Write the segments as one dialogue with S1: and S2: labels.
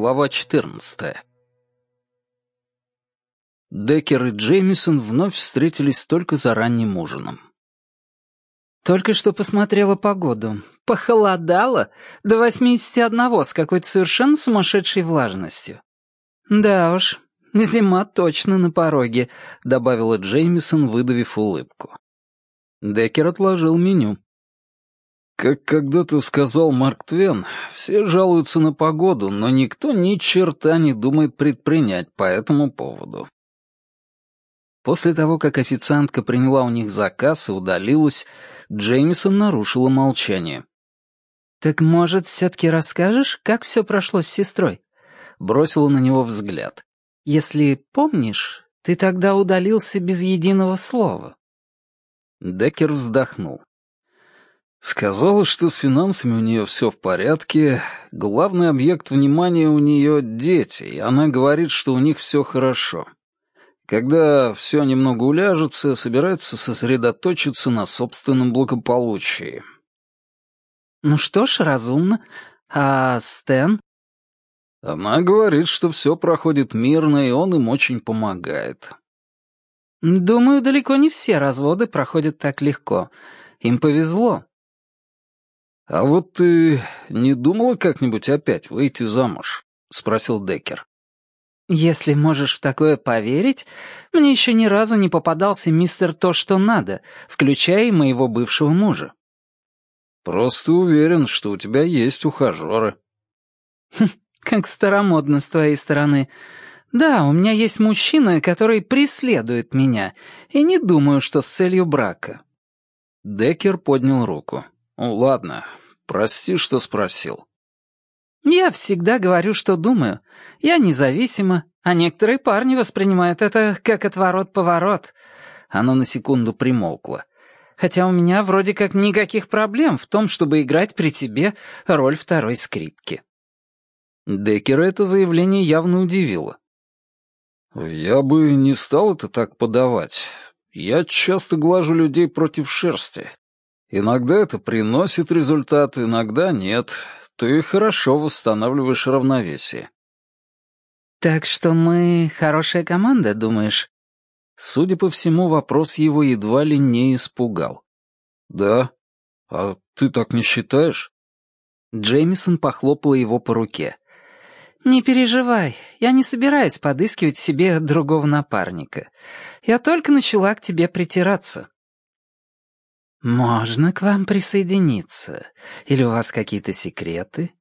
S1: Глава 14. Деккер и Джеймисон вновь встретились только за ранним ужином.
S2: «Только что посмотрела погоду. Похолодало до 81 с какой-то совершенно сумасшедшей влажностью. Да уж, зима точно на пороге», — добавила Джеймисон, выдавив улыбку.
S1: Деккер отложил меню. Как когда-то сказал Марк Твен, все жалуются на погоду, но никто ни черта не думает предпринять по этому поводу. После того, как официантка приняла у них заказ и удалилась, Джеймисон нарушила молчание.
S2: «Так, может, все-таки расскажешь, как все прошло с сестрой?» Бросила на него взгляд. «Если помнишь, ты тогда удалился без единого слова».
S1: Деккер вздохнул. Сказала, что с финансами у нее все в порядке, главный объект внимания у нее — дети, и она говорит, что у них все хорошо. Когда все немного уляжется, собирается сосредоточиться на собственном благополучии.
S2: «Ну что ж, разумно. А Стэн?»
S1: Она говорит, что все проходит мирно, и он им очень помогает.
S2: «Думаю, далеко не все разводы проходят так легко. Им повезло».
S1: «А вот ты не думала как-нибудь опять выйти замуж?» — спросил Деккер.
S2: «Если можешь в такое поверить, мне еще ни разу не попадался мистер то, что надо, включая и моего бывшего мужа».
S1: «Просто уверен, что у тебя есть ухажеры».
S2: Хм, «Как старомодно с твоей стороны. Да, у меня есть мужчина, который преследует меня, и не думаю, что с целью брака».
S1: Деккер поднял руку. «Ну, ладно, прости, что спросил».
S2: «Я всегда говорю, что думаю. Я независима, а некоторые парни воспринимают это как отворот-поворот». Она на секунду примолкла. «Хотя у меня вроде как никаких проблем в том, чтобы играть при тебе роль второй скрипки».
S1: Деккера это заявление явно удивило. «Я бы не стал это так подавать. Я часто глажу людей против шерсти. Иногда это приносит результат, иногда нет. Ты хорошо восстанавливаешь равновесие.
S2: «Так что мы хорошая команда, думаешь?»
S1: Судя по всему, вопрос его едва ли не испугал. «Да? А ты так не считаешь?»
S2: Джеймисон похлопала его по руке. «Не переживай, я не собираюсь подыскивать себе другого напарника. Я только начала к тебе притираться. «Можно к вам присоединиться? Или у вас какие-то секреты?»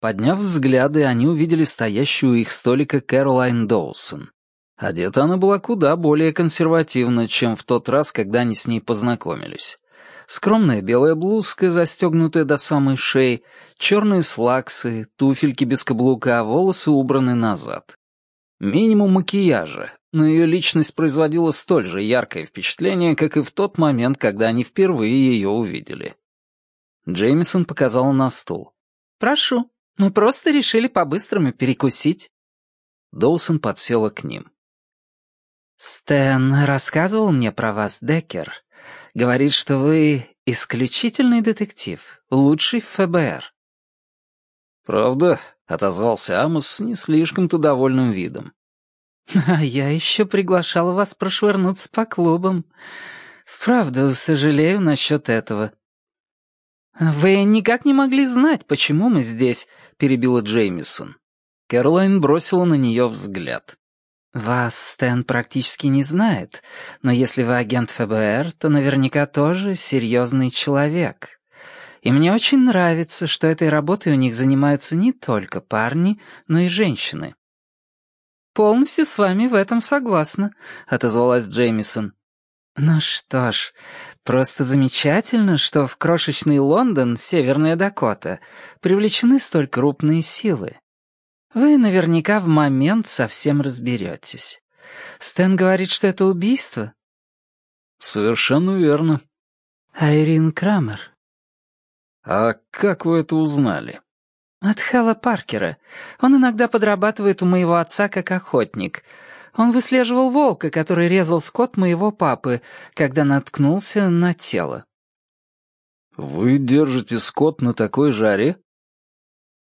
S1: Подняв взгляды, они увидели стоящую у их столика Кэролайн Доусон. Одета она была куда более консервативно, чем в тот раз, когда они с ней познакомились. Скромная белая блузка, застегнутая до самой шеи, черные слаксы, туфельки без каблука, а волосы убраны назад. Минимум макияжа, но ее личность производила столь же яркое впечатление, как и в тот момент, когда они впервые ее увидели. Джеймисон показал на стул.
S2: «Прошу, мы просто решили по-быстрому перекусить».
S1: Доусон подсела к ним.
S2: «Стэн рассказывал мне про вас, Деккер. Говорит, что вы исключительный детектив, лучший в ФБР».
S1: «Правда?» — отозвался Амос с не слишком-то довольным видом.
S2: «А я еще приглашала вас прошвырнуться по клубам. Вправду, сожалею насчет этого». «Вы никак не могли знать, почему мы здесь», — перебила Джеймисон. Кэролайн бросила на нее взгляд. «Вас Стэн практически не знает, но если вы агент ФБР, то наверняка тоже серьезный человек. И мне очень нравится, что этой работой у них занимаются не только парни, но и женщины. «Полностью с вами в этом согласна», — отозвалась Джеймисон. «Ну что ж, просто замечательно, что в крошечный Лондон, Северная Дакота, привлечены столь крупные силы. Вы наверняка в момент совсем разберетесь. Стэн говорит, что это убийство».
S1: «Совершенно верно».
S2: «Айрин Крамер».
S1: «А как вы это узнали?»
S2: «От Хэлла Паркера. Он иногда подрабатывает у моего отца как охотник. Он выслеживал волка, который резал скот моего папы, когда наткнулся на тело».
S1: «Вы держите скот на такой жаре?»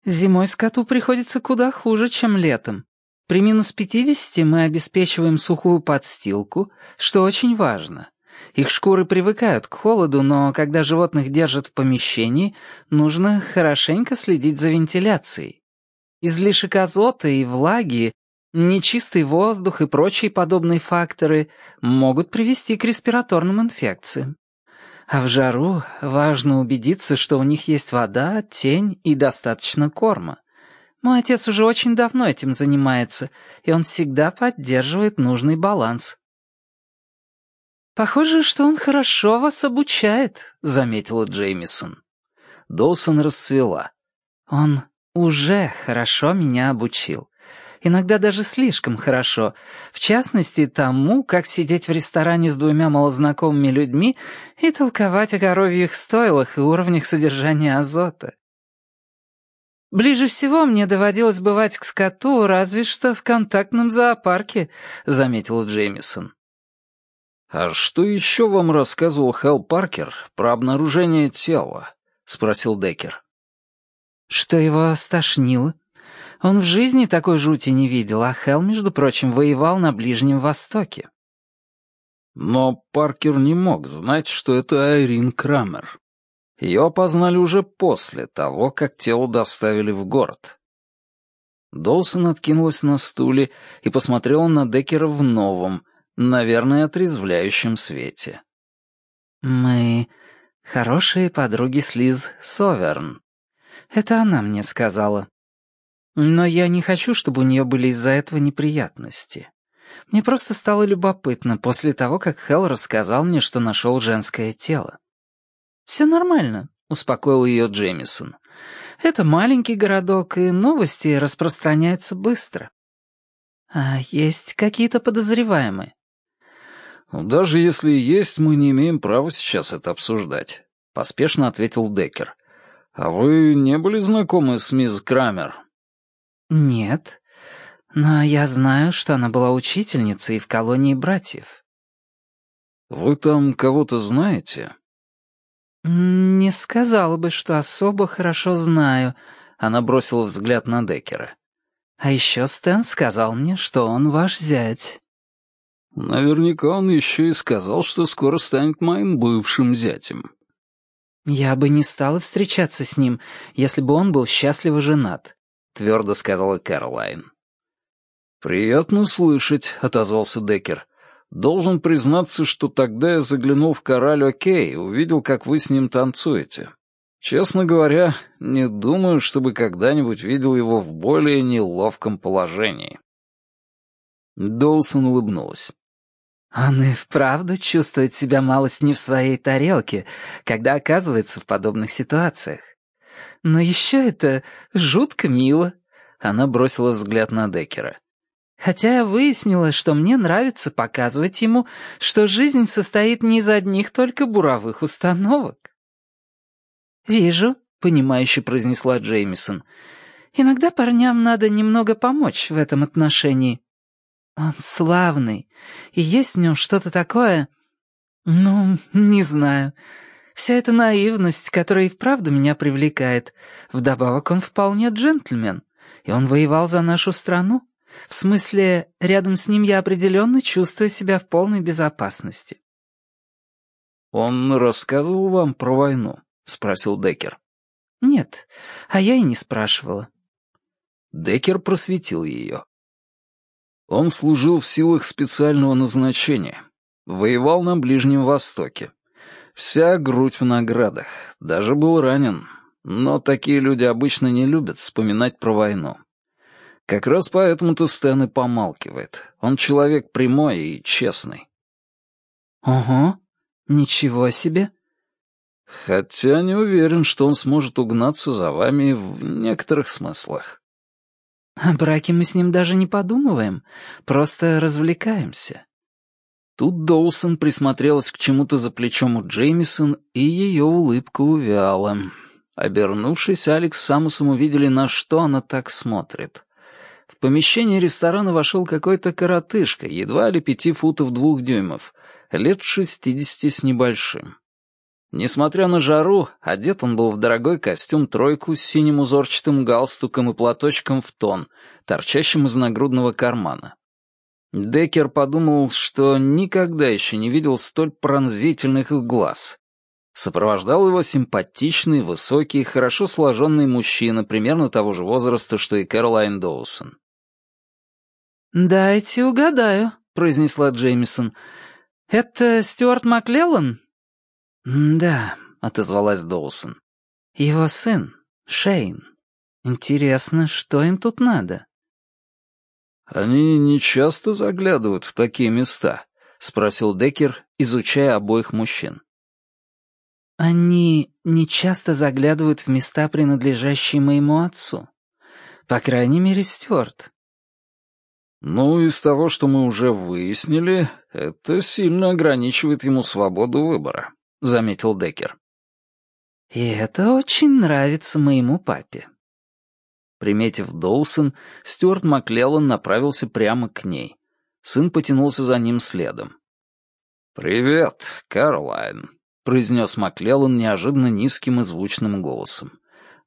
S2: Зимой скоту приходится куда хуже, чем летом. При минус 50 мы обеспечиваем сухую подстилку, что очень важно. Их шкуры привыкают к холоду, но когда животных держат в помещении, нужно хорошенько следить за вентиляцией. Излишек азота и влаги, нечистый воздух и прочие подобные факторы могут привести к респираторным инфекциям. А в жару важно убедиться, что у них есть вода, тень и достаточно корма. Мой отец уже очень давно этим занимается, и он всегда поддерживает нужный баланс. «Похоже, что он хорошо вас обучает», — заметила Джеймисон.
S1: Доусон расцвела.
S2: «Он уже хорошо меня обучил иногда даже слишком хорошо, в частности, тому, как сидеть в ресторане с двумя малознакомыми людьми и толковать о коровьих стойлах и уровнях содержания азота. «Ближе всего мне доводилось бывать к скоту, разве что в контактном зоопарке», — заметила Джеймисон.
S1: «А что еще вам рассказывал Хелл Паркер про обнаружение тела?» — спросил Деккер.
S2: «Что его стошнило?» Он в жизни такой жути не видел, а Хелл, между прочим, воевал на Ближнем Востоке.
S1: Но Паркер не мог знать, что это Айрин Крамер. Ее опознали уже после того, как тело доставили в город. Долсон откинулась на стуле и посмотрела на Деккера в новом, наверное, отрезвляющем свете.
S2: «Мы хорошие подруги с Лиз Соверн. Это она мне сказала. Но я не хочу, чтобы у нее были из-за этого неприятности. Мне просто стало любопытно после того, как Хелл рассказал мне, что нашел женское тело. «Все нормально», — успокоил ее Джеймисон. «Это маленький городок, и новости распространяются быстро». «А есть какие-то подозреваемые?»
S1: «Даже если есть, мы не имеем права сейчас это обсуждать», — поспешно ответил Деккер. «А вы не были знакомы с мисс Крамер?»
S2: «Нет, но я знаю, что она была учительницей в колонии братьев».
S1: «Вы там кого-то знаете?»
S2: «Не сказала бы, что особо хорошо знаю», — она бросила взгляд на Деккера. «А еще Стэн сказал мне, что он ваш зять».
S1: «Наверняка он еще и сказал, что скоро станет моим бывшим зятем».
S2: «Я бы не стала встречаться с ним, если бы он был счастливо женат.
S1: — твердо сказала Кэролайн. «Приятно слышать», — отозвался Деккер. «Должен признаться, что тогда я заглянул в кораль Окей и увидел, как вы с ним танцуете. Честно говоря, не думаю, чтобы когда-нибудь видел его в более неловком положении». Доусон улыбнулась.
S2: «Он и вправду чувствует себя малость не в своей тарелке, когда оказывается в подобных ситуациях. Но еще это жутко мило». Она бросила взгляд на Деккера. «Хотя я выяснила, что мне нравится показывать ему, что жизнь состоит не из одних только буровых установок». «Вижу», — понимающе произнесла Джеймисон. «Иногда парням надо немного помочь в этом отношении. Он славный, и есть в нем что-то такое... Ну, не знаю. Вся эта наивность, которая и вправду меня привлекает. Вдобавок он вполне джентльмен, и он воевал за нашу страну. В смысле, рядом с ним я определенно чувствую себя в полной безопасности.
S1: «Он рассказывал вам про войну?» — спросил Деккер.
S2: «Нет, а я и не спрашивала».
S1: Деккер просветил ее. Он служил в силах специального назначения. Воевал на Ближнем Востоке. Вся грудь в наградах. Даже был ранен. Но такие люди обычно не любят вспоминать про войну. Как раз поэтому-то Стэн и помалкивает. Он человек прямой и честный.
S2: «Ого, ничего себе!»
S1: Хотя не уверен, что он сможет угнаться за вами в некоторых смыслах.
S2: О браке мы с ним даже не подумываем, просто развлекаемся.
S1: Тут Доусон присмотрелась к чему-то за плечом у Джеймисон, и ее улыбка увяла. Обернувшись, Алекс с Самусом увидели, на что она так смотрит. В помещение ресторана вошел какой-то коротышка, едва ли пяти футов двух дюймов, лет шестидесяти с небольшим. Несмотря на жару, одет он был в дорогой костюм-тройку с синим узорчатым галстуком и платочком в тон, торчащим из нагрудного кармана. Деккер подумал, что никогда еще не видел столь пронзительных глаз. Сопровождал его симпатичный, высокий, хорошо сложенный мужчина примерно того же возраста, что и Кэролайн Доусон.
S2: «Дайте угадаю», — произнесла Джеймисон. «Это Стюарт Маклеллан?» «Да», — отозвалась Доусон. «Его сын, Шейн. Интересно, что им тут надо?»
S1: «Они не часто заглядывают в такие места?» — спросил Деккер, изучая обоих мужчин.
S2: «Они не часто заглядывают в места, принадлежащие моему отцу. По крайней мере, Стюарт».
S1: «Ну, из того, что мы уже выяснили, это сильно ограничивает ему свободу выбора», — заметил Деккер.
S2: «И это очень нравится моему папе».
S1: Приметив Доусон, Стюарт Маклеллан направился прямо к ней. Сын потянулся за ним следом. «Привет, Кэролайн», — произнес Маклеллан неожиданно низким и звучным голосом.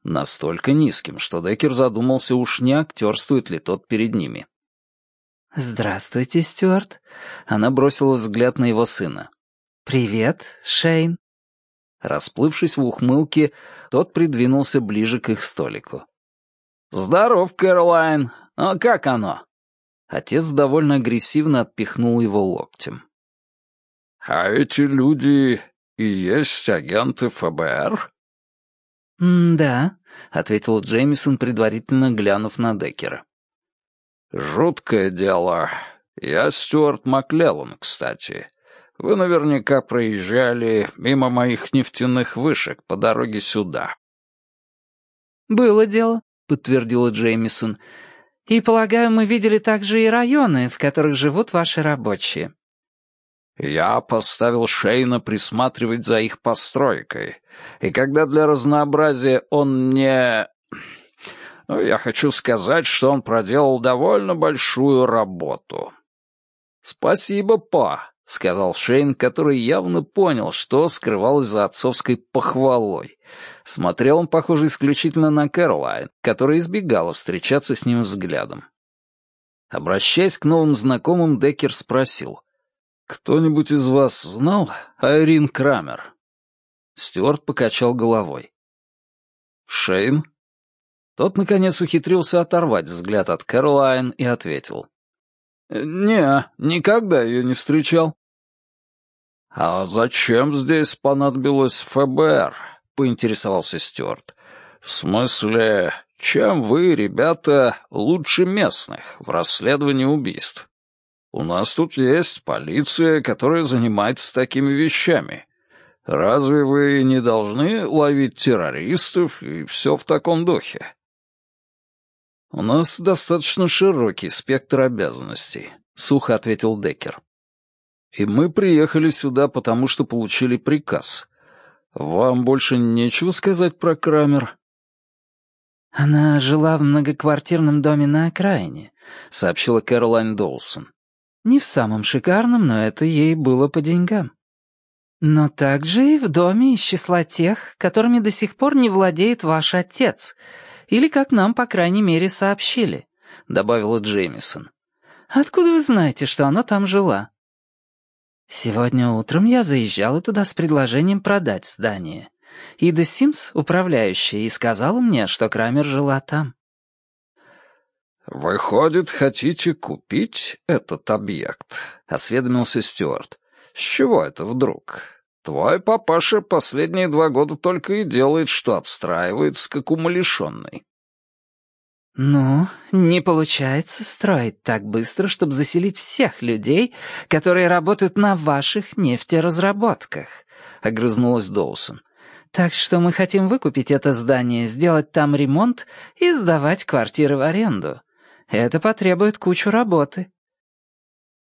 S1: Настолько низким, что Деккер задумался, уж не актерствует ли тот перед ними.
S2: «Здравствуйте, Стюарт». Она бросила взгляд на его сына. «Привет, Шейн».
S1: Расплывшись в ухмылке, тот придвинулся ближе к их столику. «Здоров, Кэролайн. А как оно?» Отец довольно агрессивно отпихнул его локтем. «А эти люди и есть агенты ФБР?»
S2: «Да», — ответил Джеймисон, предварительно глянув на Деккера.
S1: «Жуткое дело. Я Стюарт Маклеллан, кстати. Вы наверняка проезжали мимо моих нефтяных вышек по дороге сюда».
S2: «Было дело», — подтвердила Джеймисон. «И, полагаю, мы видели также и районы, в которых живут ваши рабочие».
S1: Я поставил Шейна присматривать за их постройкой, и когда для разнообразия он мне... Ну, я хочу сказать, что он проделал довольно большую работу. «Спасибо, па», — сказал Шейн, который явно понял, что скрывалось за отцовской похвалой. Смотрел он, похоже, исключительно на Кэролайн, которая избегала встречаться с ним взглядом. Обращаясь к новым знакомым, Деккер спросил. «Кто-нибудь из вас знал Айрин Крамер?» Стюарт покачал головой. «Шейн?» Тот, наконец, ухитрился оторвать взгляд от Кэролайн и ответил. «Не, никогда ее не встречал». «А зачем здесь понадобилось ФБР?» — поинтересовался Стюарт. «В смысле, чем вы, ребята, лучше местных в расследовании убийств?» У нас тут есть полиция, которая занимается такими вещами. Разве вы не должны ловить террористов и все в таком духе? У нас достаточно широкий спектр обязанностей, сухо ответил Деккер. И мы приехали сюда, потому что получили приказ. Вам больше нечего сказать про Крамер?
S2: Она жила в многоквартирном доме на окраине, сообщила Кэролайн Доусон. Не в самом шикарном, но это ей было по деньгам. Но также и в доме из числа тех, которыми до сих пор не владеет ваш отец, или, как нам, по крайней мере, сообщили», — добавила Джеймисон. «Откуда вы знаете, что она там жила?» «Сегодня утром я заезжала туда с предложением продать здание. Ида Симс, управляющая, и сказала мне, что Крамер жила там».
S1: «Выходит, хотите купить этот объект?» — осведомился Стюарт. «С чего это вдруг? Твой папаша последние два года только и делает, что отстраивается, как умалишенный».
S2: «Ну, не получается строить так быстро, чтобы заселить всех людей, которые работают на ваших нефтеразработках», — огрызнулась Доусон. «Так что мы хотим выкупить это здание, сделать там ремонт и сдавать квартиры в аренду. Это потребует кучу работы».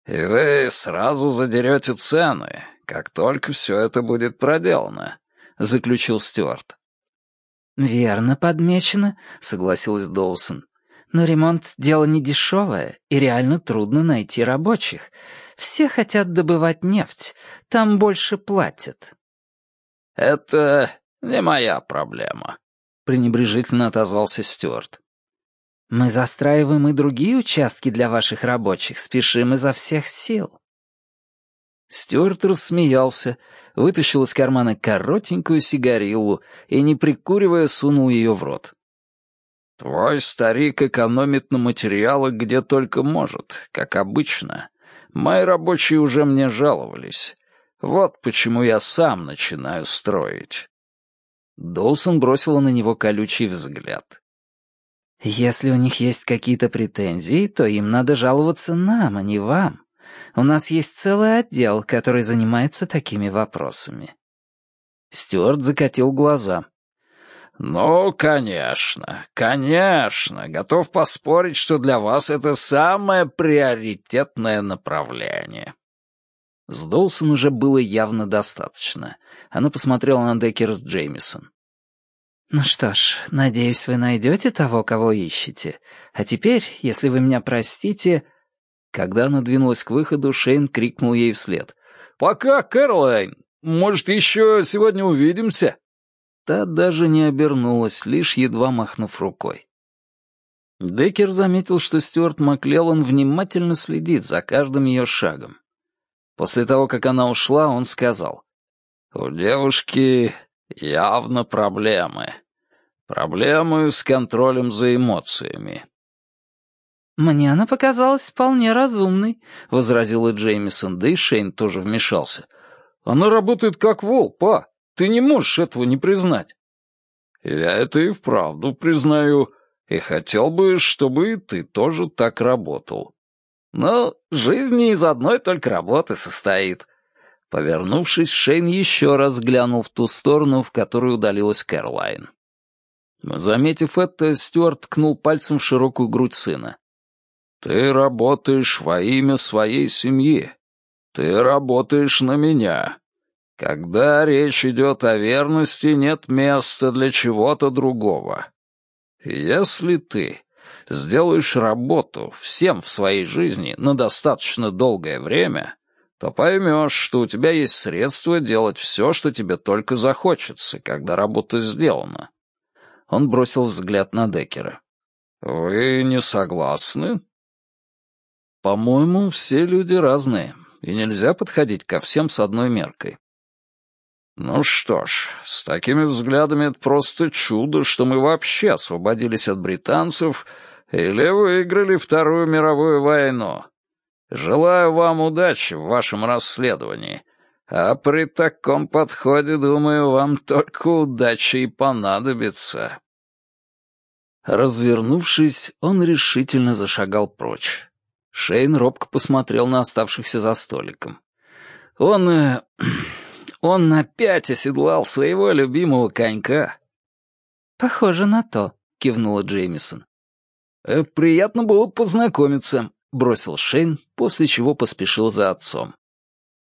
S1: «И вы сразу задерете цены, как только все это будет проделано», — заключил Стюарт.
S2: «Верно подмечено», — согласилась Доусон. «Но ремонт — дело не дешевое, и реально трудно найти рабочих. Все хотят добывать нефть, там больше платят».
S3: Это не моя проблема», — пренебрежительно отозвался Стюарт.
S2: «Мы застраиваем и другие участки для ваших рабочих, спешим изо всех сил».
S1: Стюарт рассмеялся, вытащил из кармана коротенькую сигариллу и, не прикуривая, сунул ее в рот.
S3: «Твой старик экономит на материалах где только может, как обычно. Мои рабочие уже мне жаловались. Вот почему я сам начинаю строить».
S1: Доусон бросила на него колючий взгляд.
S2: «Если у них есть какие-то претензии, то им надо жаловаться нам, а не вам. У нас есть целый отдел, который занимается такими вопросами».
S1: Стюарт закатил глаза.
S3: «Ну, конечно, конечно. Готов поспорить, что для вас это самое приоритетное направление».
S1: С Доусон уже было явно достаточно. Она посмотрела на Деккер с Джеймисон.
S2: «Ну что ж, надеюсь, вы найдете того, кого ищете. А теперь, если вы меня простите...»
S1: Когда она двинулась к выходу, Шейн крикнул ей вслед.
S3: «Пока, Кэролайн! Может, еще сегодня увидимся?»
S1: Та даже не обернулась, лишь едва махнув рукой. Деккер заметил, что Стюарт Маклеллан внимательно следит за каждым ее шагом. После того, как она ушла, он сказал.
S3: «У девушки явно проблемы. Проблемы с контролем за эмоциями».
S2: «Мне она показалась вполне разумной», —
S1: возразила Джеймисон, да и Шейн тоже вмешался.
S3: «Она работает как вол, па. Ты не можешь этого не признать». «Я это и вправду признаю, и хотел бы, чтобы ты тоже так работал».
S1: «Но жизнь не из одной только работы состоит». Повернувшись, Шейн еще раз глянул в ту сторону, в которую удалилась Кэролайн. Заметив это, Стюарт ткнул пальцем в широкую грудь сына.
S3: «Ты работаешь во имя своей семьи. Ты работаешь на меня. Когда речь идет о верности, нет места для чего-то другого. Если ты сделаешь работу всем в своей жизни на достаточно долгое время, то поймешь, что у тебя есть средства делать все, что тебе только захочется, когда работа сделана.
S1: Он бросил взгляд на Деккера.
S3: «Вы не согласны?»
S1: «По-моему, все люди разные, и нельзя подходить ко всем с одной меркой.
S3: «Ну что ж, с такими взглядами это просто чудо, что мы вообще освободились от британцев или выиграли Вторую мировую войну. Желаю вам удачи в вашем расследовании, а при таком подходе, думаю, вам только удачи и понадобится».
S1: Развернувшись, он решительно зашагал прочь. Шейн робко посмотрел на оставшихся за столиком. Он... Э, он опять оседлал своего любимого конька.
S2: «Похоже на то», — кивнула
S1: Джеймисон. «Э, «Приятно было познакомиться», — бросил Шейн, после чего поспешил за отцом.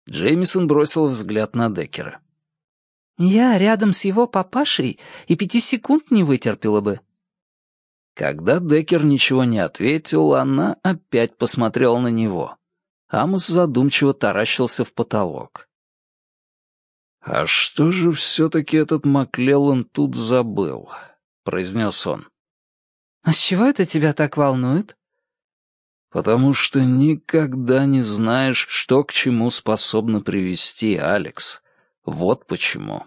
S1: Джеймисон бросил взгляд на Деккера.
S2: «Я рядом с его папашей и пяти секунд не вытерпела бы».
S1: Когда Деккер ничего не ответил, она опять посмотрела на него. Амос задумчиво таращился в потолок.
S3: «А что же все-таки этот Маклеллан тут забыл?» — произнес он.
S2: «А с чего это тебя так волнует?»
S1: «Потому что никогда не знаешь, что к чему способно привести Алекс. Вот почему».